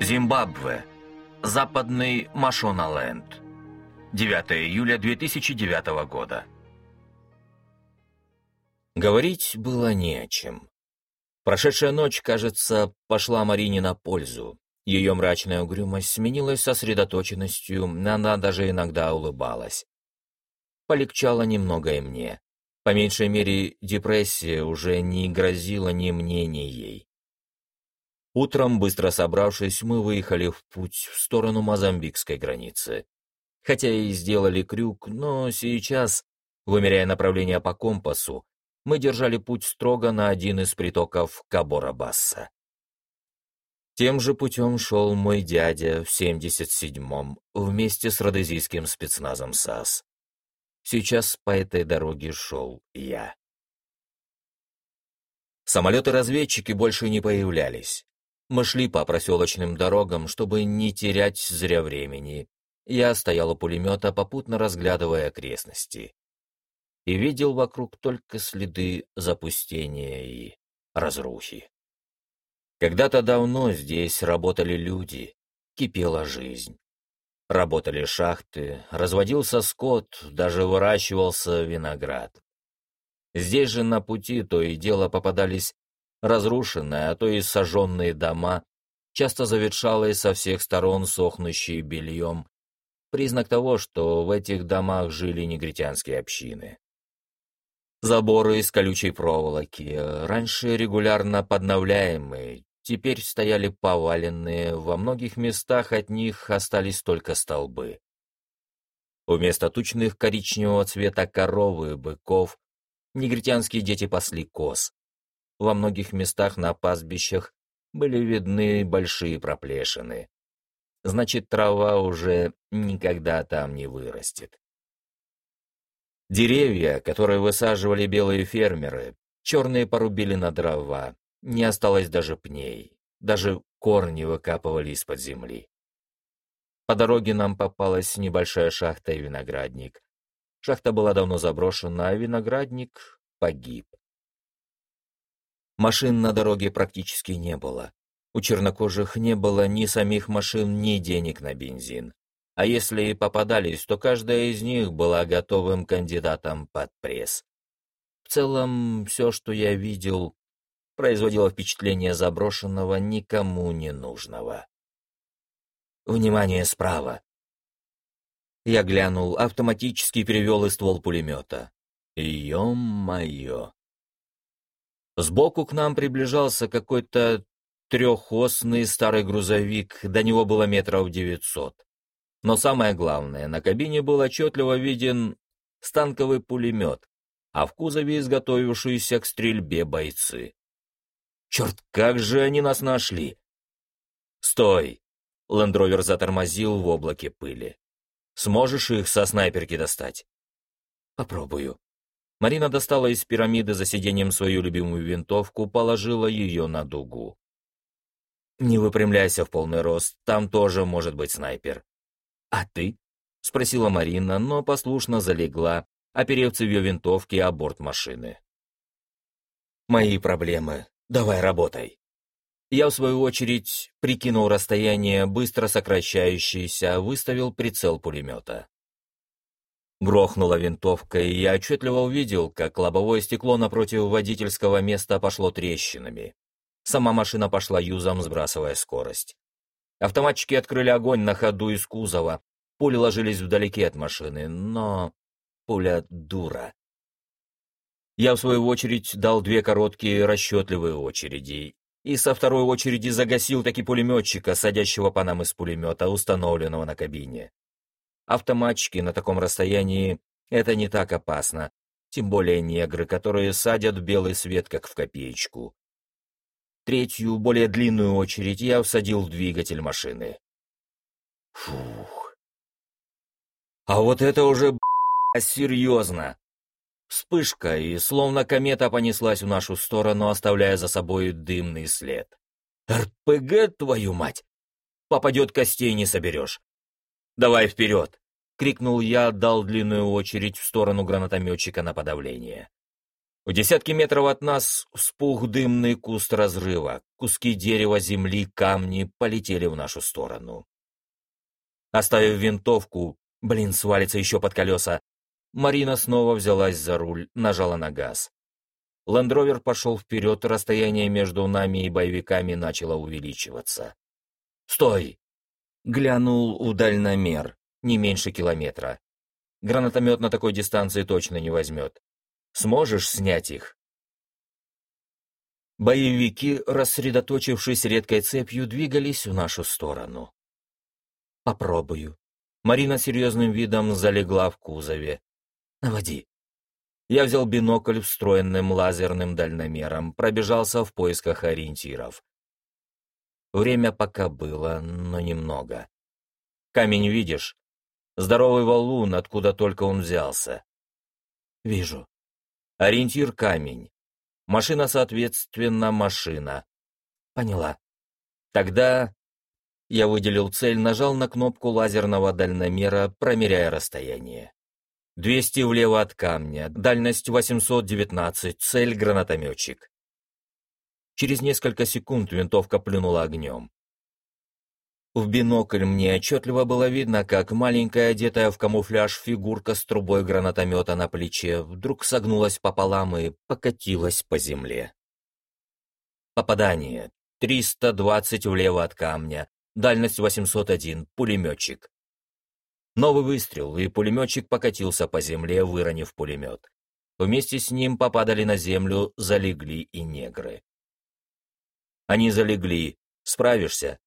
Зимбабве. Западный Машоналенд. 9 июля 2009 года. Говорить было не о чем. Прошедшая ночь, кажется, пошла Марине на пользу. Ее мрачная угрюмость сменилась сосредоточенностью, она даже иногда улыбалась. Полегчало немного и мне. По меньшей мере, депрессия уже не грозила ни мне, ни ей. Утром, быстро собравшись, мы выехали в путь в сторону мозамбикской границы. Хотя и сделали крюк, но сейчас, вымеряя направление по компасу, мы держали путь строго на один из притоков Кабора-Басса. Тем же путем шел мой дядя в 77-м вместе с родезийским спецназом САС. Сейчас по этой дороге шел я. Самолеты-разведчики больше не появлялись. Мы шли по проселочным дорогам, чтобы не терять зря времени. Я стоял у пулемета, попутно разглядывая окрестности. И видел вокруг только следы запустения и разрухи. Когда-то давно здесь работали люди, кипела жизнь. Работали шахты, разводился скот, даже выращивался виноград. Здесь же на пути то и дело попадались разрушенные, а то и сожженные дома, часто заветшалые со всех сторон сохнущие бельем, признак того, что в этих домах жили негритянские общины. Заборы из колючей проволоки, раньше регулярно подновляемые, теперь стояли поваленные, во многих местах от них остались только столбы. Вместо тучных коричневого цвета коровы и быков негритянские дети пасли коз. Во многих местах на пастбищах были видны большие проплешины. Значит, трава уже никогда там не вырастет. Деревья, которые высаживали белые фермеры, черные порубили на дрова, не осталось даже пней, даже корни выкапывали из-под земли. По дороге нам попалась небольшая шахта и виноградник. Шахта была давно заброшена, а виноградник погиб. Машин на дороге практически не было. У чернокожих не было ни самих машин, ни денег на бензин. А если и попадались, то каждая из них была готовым кандидатом под пресс. В целом, все, что я видел, производило впечатление заброшенного, никому не нужного. «Внимание справа!» Я глянул, автоматически перевел и ствол пулемета. Ё-моё! Сбоку к нам приближался какой-то трехосный старый грузовик, до него было метров девятьсот. Но самое главное, на кабине был отчетливо виден станковый пулемет, а в кузове изготовившиеся к стрельбе бойцы. Черт, как же они нас нашли! Стой! Лендровер затормозил в облаке пыли. Сможешь их со снайперки достать? Попробую. Марина достала из пирамиды за сиденьем свою любимую винтовку, положила ее на дугу. «Не выпрямляйся в полный рост, там тоже может быть снайпер». «А ты?» — спросила Марина, но послушно залегла, оперев цевьё винтовки о борт машины. «Мои проблемы Давай работай. Я, в свою очередь, прикинул расстояние, быстро сокращающееся, выставил прицел пулемета. Грохнула винтовка, и я отчетливо увидел, как лобовое стекло напротив водительского места пошло трещинами. Сама машина пошла юзом, сбрасывая скорость. Автоматчики открыли огонь на ходу из кузова. Пули ложились вдалеке от машины, но пуля дура. Я, в свою очередь, дал две короткие расчетливые очереди, и со второй очереди загасил таки пулеметчика, садящего по нам из пулемета, установленного на кабине. Автоматчики на таком расстоянии — это не так опасно, тем более негры, которые садят белый свет, как в копеечку. Третью, более длинную очередь я всадил в двигатель машины. Фух. А вот это уже, б***ь, серьезно. Вспышка, и словно комета понеслась в нашу сторону, оставляя за собой дымный след. «РПГ, твою мать! Попадет, костей не соберешь!» «Давай вперед!» — крикнул я, дал длинную очередь в сторону гранатометчика на подавление. В десятки метров от нас вспух дымный куст разрыва. Куски дерева, земли, камни полетели в нашу сторону. Оставив винтовку, блин, свалится еще под колеса, Марина снова взялась за руль, нажала на газ. Лендровер пошел вперед, расстояние между нами и боевиками начало увеличиваться. «Стой!» Глянул у дальномер, не меньше километра. Гранатомет на такой дистанции точно не возьмет. Сможешь снять их?» Боевики, рассредоточившись редкой цепью, двигались в нашу сторону. «Попробую». Марина серьезным видом залегла в кузове. «Наводи». Я взял бинокль встроенным лазерным дальномером, пробежался в поисках ориентиров. Время пока было, но немного. Камень видишь? Здоровый валун, откуда только он взялся. Вижу. Ориентир — камень. Машина, соответственно, машина. Поняла. Тогда я выделил цель, нажал на кнопку лазерного дальномера, промеряя расстояние. 200 влево от камня, дальность 819, цель гранатометчик. Через несколько секунд винтовка плюнула огнем. В бинокль мне отчетливо было видно, как маленькая, одетая в камуфляж фигурка с трубой гранатомета на плече вдруг согнулась пополам и покатилась по земле. Попадание. 320 влево от камня. Дальность 801. Пулеметчик. Новый выстрел, и пулеметчик покатился по земле, выронив пулемет. Вместе с ним попадали на землю, залегли и негры. Они залегли. Справишься?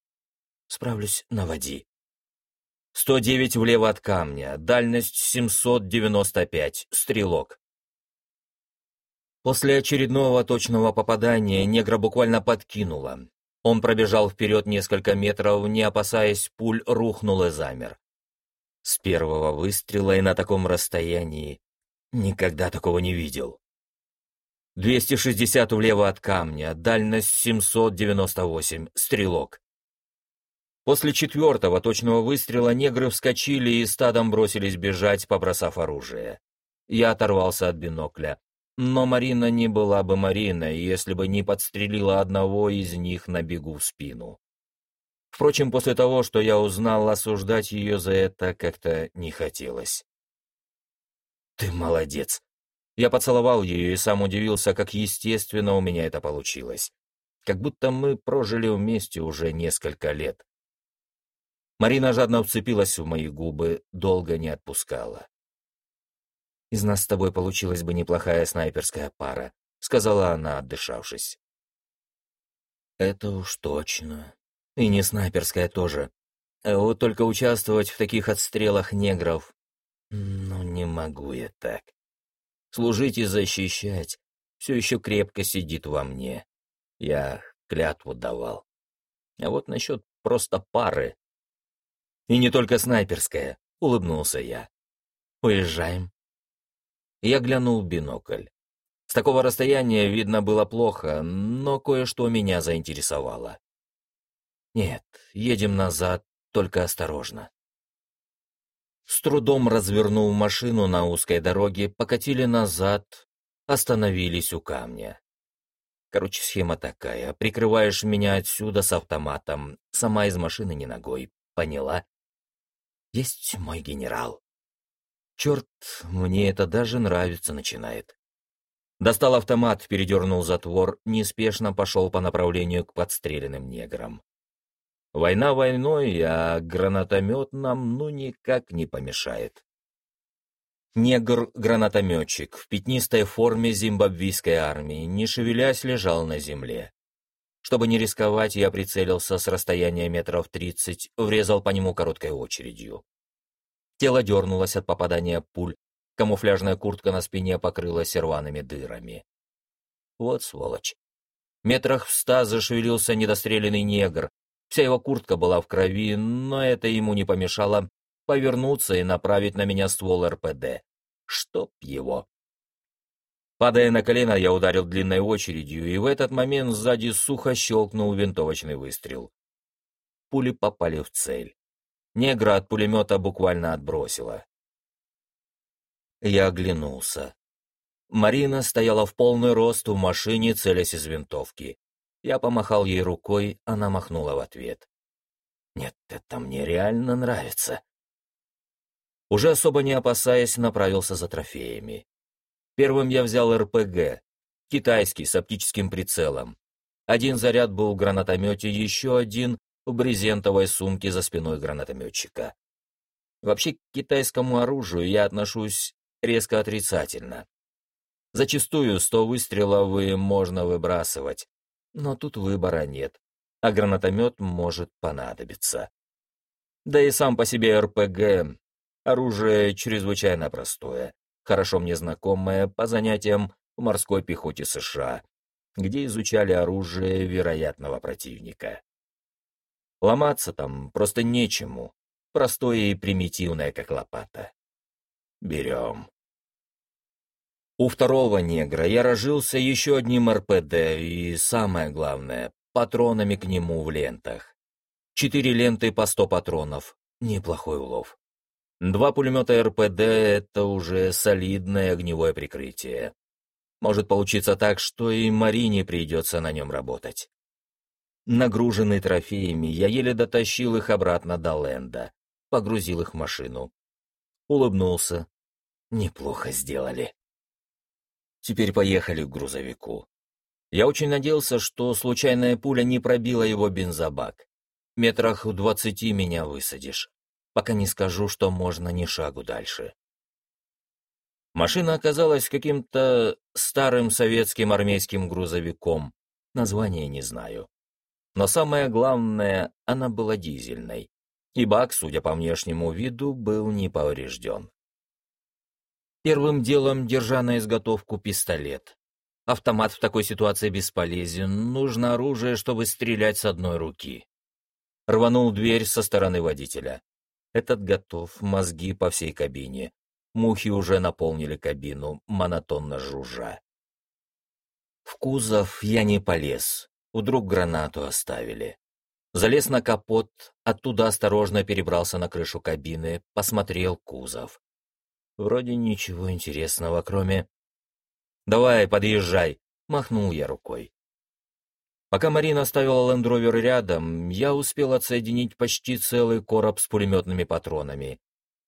Справлюсь, наводи. 109 влево от камня, дальность 795, стрелок. После очередного точного попадания негра буквально подкинуло. Он пробежал вперед несколько метров, не опасаясь пуль, рухнул и замер. С первого выстрела и на таком расстоянии никогда такого не видел. 260 влево от камня, дальность 798, стрелок. После четвертого точного выстрела негры вскочили и стадом бросились бежать, побросав оружие. Я оторвался от бинокля. Но Марина не была бы Мариной, если бы не подстрелила одного из них на бегу в спину. Впрочем, после того, что я узнал, осуждать ее за это как-то не хотелось. «Ты молодец!» Я поцеловал ее и сам удивился, как естественно у меня это получилось. Как будто мы прожили вместе уже несколько лет. Марина жадно вцепилась в мои губы, долго не отпускала. «Из нас с тобой получилась бы неплохая снайперская пара», — сказала она, отдышавшись. «Это уж точно. И не снайперская тоже. А вот только участвовать в таких отстрелах негров... Ну, не могу я так. Служить и защищать все еще крепко сидит во мне. Я клятву давал. А вот насчет просто пары и не только снайперская, улыбнулся я. Уезжаем. Я глянул в бинокль. С такого расстояния видно было плохо, но кое-что меня заинтересовало. Нет, едем назад, только осторожно. С трудом развернул машину на узкой дороге, покатили назад, остановились у камня. Короче, схема такая. Прикрываешь меня отсюда с автоматом, сама из машины не ногой. Поняла? Есть мой генерал. Черт, мне это даже нравится начинает. Достал автомат, передернул затвор, неспешно пошел по направлению к подстреленным неграм. Война войной, а гранатомет нам ну никак не помешает. Негр-гранатометчик в пятнистой форме зимбабвийской армии, не шевелясь, лежал на земле. Чтобы не рисковать, я прицелился с расстояния метров тридцать, врезал по нему короткой очередью. Тело дернулось от попадания пуль, камуфляжная куртка на спине покрылась рваными дырами. Вот сволочь. Метрах в ста зашевелился недостреленный негр. Вся его куртка была в крови, но это ему не помешало повернуться и направить на меня ствол РПД. Чтоб его. Падая на колено, я ударил длинной очередью, и в этот момент сзади сухо щелкнул винтовочный выстрел. Пули попали в цель. Негра от пулемета буквально отбросило. Я оглянулся. Марина стояла в полный рост в машине, целясь из винтовки. Я помахал ей рукой, она махнула в ответ. «Нет, это мне реально нравится». Уже особо не опасаясь, направился за трофеями. Первым я взял РПГ, китайский, с оптическим прицелом. Один заряд был в гранатомете, еще один в брезентовой сумке за спиной гранатометчика. Вообще к китайскому оружию я отношусь резко отрицательно. Зачастую сто выстрелов и можно выбрасывать, но тут выбора нет, а гранатомет может понадобиться. Да и сам по себе РПГ — оружие чрезвычайно простое, хорошо мне знакомое по занятиям в морской пехоте США, где изучали оружие вероятного противника. Ломаться там просто нечему, простое и примитивное, как лопата. Берем. У второго негра я разжился еще одним РПД и, самое главное, патронами к нему в лентах. Четыре ленты по сто патронов. Неплохой улов. Два пулемета РПД — это уже солидное огневое прикрытие. Может получиться так, что и Марине придется на нем работать. Нагруженный трофеями, я еле дотащил их обратно до Ленда, погрузил их в машину. Улыбнулся. Неплохо сделали. Теперь поехали к грузовику. Я очень надеялся, что случайная пуля не пробила его бензобак. Метрах в двадцати меня высадишь, пока не скажу, что можно ни шагу дальше. Машина оказалась каким-то старым советским армейским грузовиком. Название не знаю. Но самое главное, она была дизельной. И бак, судя по внешнему виду, был не поврежден. Первым делом, держа на изготовку пистолет. Автомат в такой ситуации бесполезен, нужно оружие, чтобы стрелять с одной руки. Рванул дверь со стороны водителя. Этот готов, мозги по всей кабине. Мухи уже наполнили кабину, монотонно жужжа. В кузов я не полез, вдруг гранату оставили. Залез на капот, оттуда осторожно перебрался на крышу кабины, посмотрел кузов. Вроде ничего интересного, кроме... «Давай, подъезжай!» — махнул я рукой. Пока Марина ставила лендровер рядом, я успел отсоединить почти целый короб с пулеметными патронами.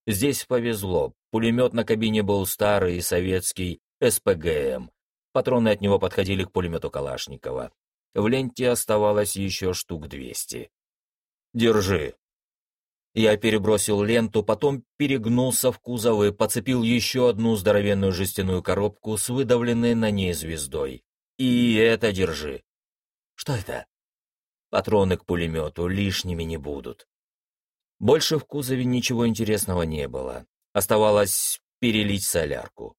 Здесь повезло, Пулемет на кабине был старый, советский, СПГМ. Патроны от него подходили к пулемету Калашникова. В ленте оставалось еще штук двести. «Держи». Я перебросил ленту, потом перегнулся в кузов и подцепил еще одну здоровенную жестяную коробку с выдавленной на ней звездой. «И это держи». «Что это?» «Патроны к пулемету лишними не будут». Больше в кузове ничего интересного не было. Оставалось перелить солярку.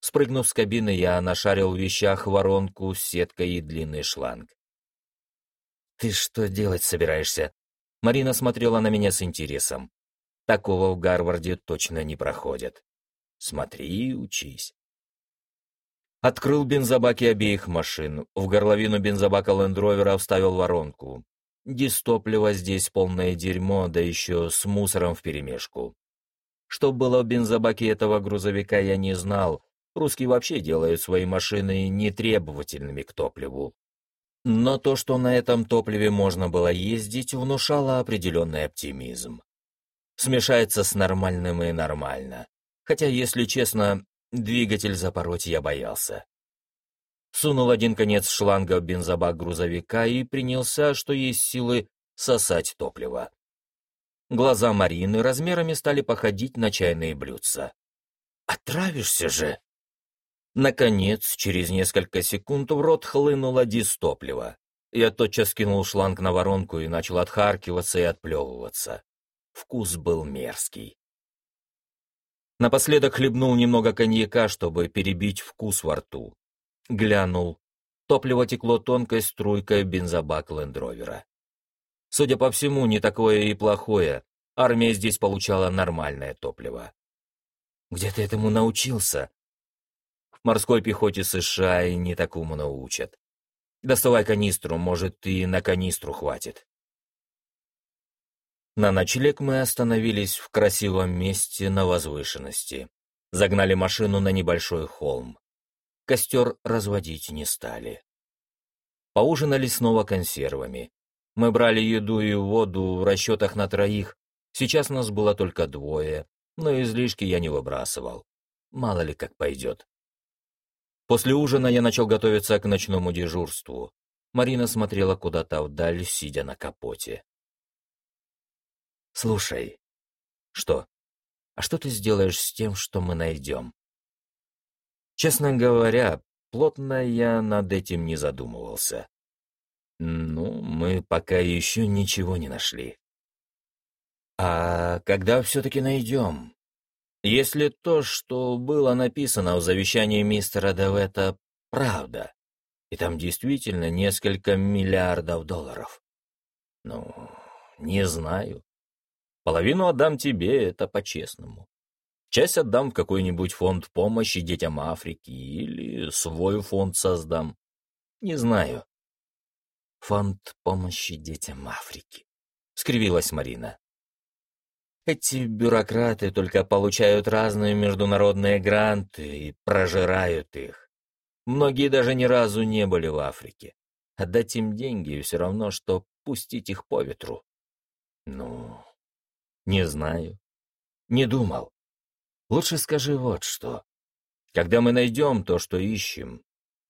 Спрыгнув с кабины, я нашарил в вещах воронку с сеткой и длинный шланг. «Ты что делать собираешься?» Марина смотрела на меня с интересом. Такого в Гарварде точно не проходит. Смотри и учись. Открыл бензобаки обеих машин. В горловину бензобака лендровера вставил воронку. Дистопливо здесь полное дерьмо, да еще с мусором вперемешку. Что было в бензобаке этого грузовика, я не знал. Русские вообще делают свои машины нетребовательными к топливу. Но то, что на этом топливе можно было ездить, внушало определенный оптимизм. Смешается с нормальным и нормально. Хотя, если честно, двигатель запороть я боялся. Сунул один конец шланга в бензобак грузовика и принялся, что есть силы, сосать топливо. Глаза Марины размерами стали походить на чайные блюдца. «Отравишься же!» Наконец, через несколько секунд в рот хлынуло дистопливо. Я тотчас кинул шланг на воронку и начал отхаркиваться и отплевываться. Вкус был мерзкий. Напоследок хлебнул немного коньяка, чтобы перебить вкус во рту. Глянул. Топливо текло тонкой струйкой бензобак лендровера. Судя по всему, не такое и плохое. Армия здесь получала нормальное топливо. Где ты этому научился? В морской пехоте США и не такому научат. Доставай канистру, может, и на канистру хватит. На ночлег мы остановились в красивом месте на возвышенности. Загнали машину на небольшой холм. Костер разводить не стали. Поужинали снова консервами. Мы брали еду и воду в расчетах на троих. Сейчас нас было только двое, но излишки я не выбрасывал. Мало ли как пойдет. После ужина я начал готовиться к ночному дежурству. Марина смотрела куда-то вдаль, сидя на капоте. «Слушай». «Что? А что ты сделаешь с тем, что мы найдем?» Честно говоря, плотно я над этим не задумывался. Ну, мы пока еще ничего не нашли. А когда все-таки найдем? Если то, что было написано в завещании мистера Девета, правда, и там действительно несколько миллиардов долларов. Ну, не знаю. Половину отдам тебе, это по-честному. Часть отдам в какой-нибудь фонд помощи детям Африки или свой фонд создам. Не знаю. Фонд помощи детям Африки. Скривилась Марина. Эти бюрократы только получают разные международные гранты и прожирают их. Многие даже ни разу не были в Африке. Отдать им деньги все равно, что пустить их по ветру. Ну, не знаю. Не думал. Лучше скажи вот что. Когда мы найдем то, что ищем,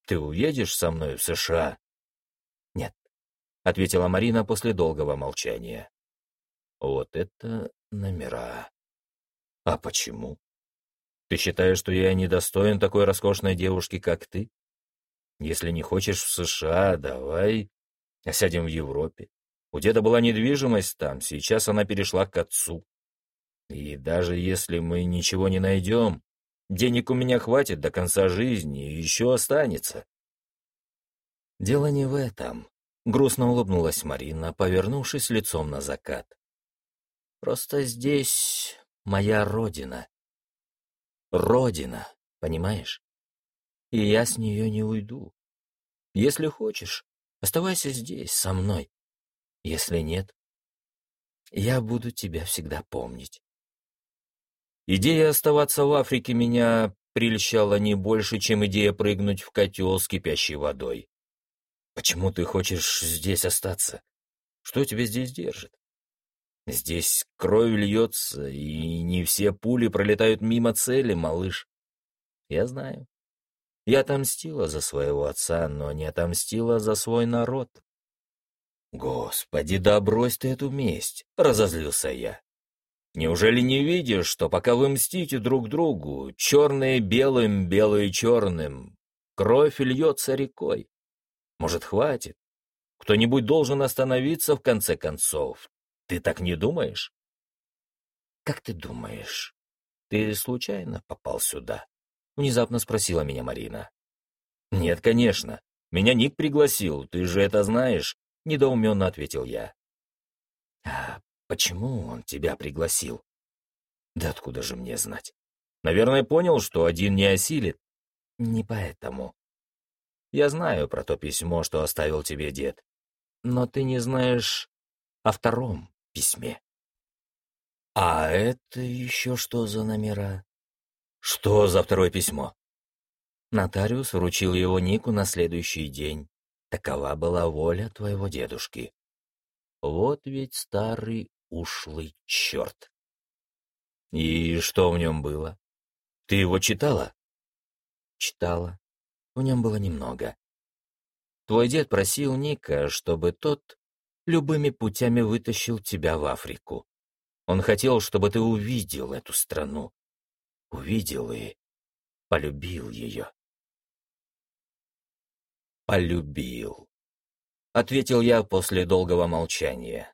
ты уедешь со мной в США? Нет, — ответила Марина после долгого молчания. Вот это номера. А почему? Ты считаешь, что я недостоин такой роскошной девушки, как ты? Если не хочешь в США, давай осядем в Европе. У деда была недвижимость там, сейчас она перешла к отцу. И даже если мы ничего не найдем, денег у меня хватит до конца жизни и еще останется. Дело не в этом. Грустно улыбнулась Марина, повернувшись лицом на закат. Просто здесь моя родина. Родина, понимаешь? И я с нее не уйду. Если хочешь, оставайся здесь, со мной. Если нет, я буду тебя всегда помнить. Идея оставаться в Африке меня прельщала не больше, чем идея прыгнуть в котел с кипящей водой. Почему ты хочешь здесь остаться? Что тебя здесь держит? Здесь кровь льется, и не все пули пролетают мимо цели, малыш. Я знаю. Я отомстила за своего отца, но не отомстила за свой народ. Господи, да брось ты эту месть, разозлился я. Неужели не видишь, что пока вы мстите друг другу, черные белым, белые черным, кровь льется рекой? Может, хватит? Кто-нибудь должен остановиться в конце концов. Ты так не думаешь? Как ты думаешь, ты случайно попал сюда? Внезапно спросила меня Марина. Нет, конечно. Меня Ник пригласил, ты же это знаешь, недоуменно ответил я. А Почему он тебя пригласил? Да откуда же мне знать? Наверное, понял, что один не осилит. Не поэтому. Я знаю про то письмо, что оставил тебе дед. Но ты не знаешь о втором письме. А это еще что за номера? Что за второе письмо? Нотариус вручил его Нику на следующий день. Такова была воля твоего дедушки. Вот ведь старый ушлый черт. И что в нем было? Ты его читала? Читала. В нем было немного. Твой дед просил Ника, чтобы тот любыми путями вытащил тебя в Африку. Он хотел, чтобы ты увидел эту страну. Увидел и полюбил ее. Полюбил. Ответил я после долгого молчания.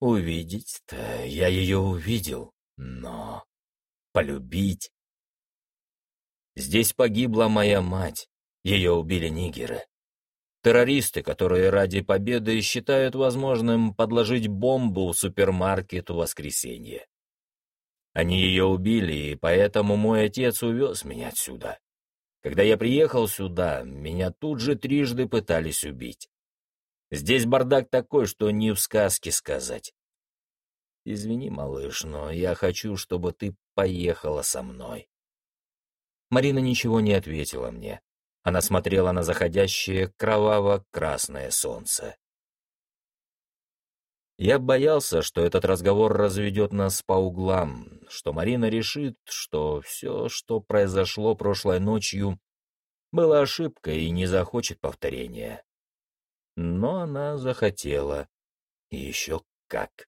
Увидеть-то я ее увидел, но полюбить... Здесь погибла моя мать, ее убили нигеры. Террористы, которые ради победы считают возможным подложить бомбу в супермаркет в воскресенье. Они ее убили, и поэтому мой отец увез меня отсюда. Когда я приехал сюда, меня тут же трижды пытались убить. Здесь бардак такой, что не в сказке сказать. Извини, малыш, но я хочу, чтобы ты поехала со мной. Марина ничего не ответила мне. Она смотрела на заходящее кроваво-красное солнце. Я боялся, что этот разговор разведет нас по углам, что Марина решит, что все, что произошло прошлой ночью, было ошибкой и не захочет повторения. Но она захотела. И еще как.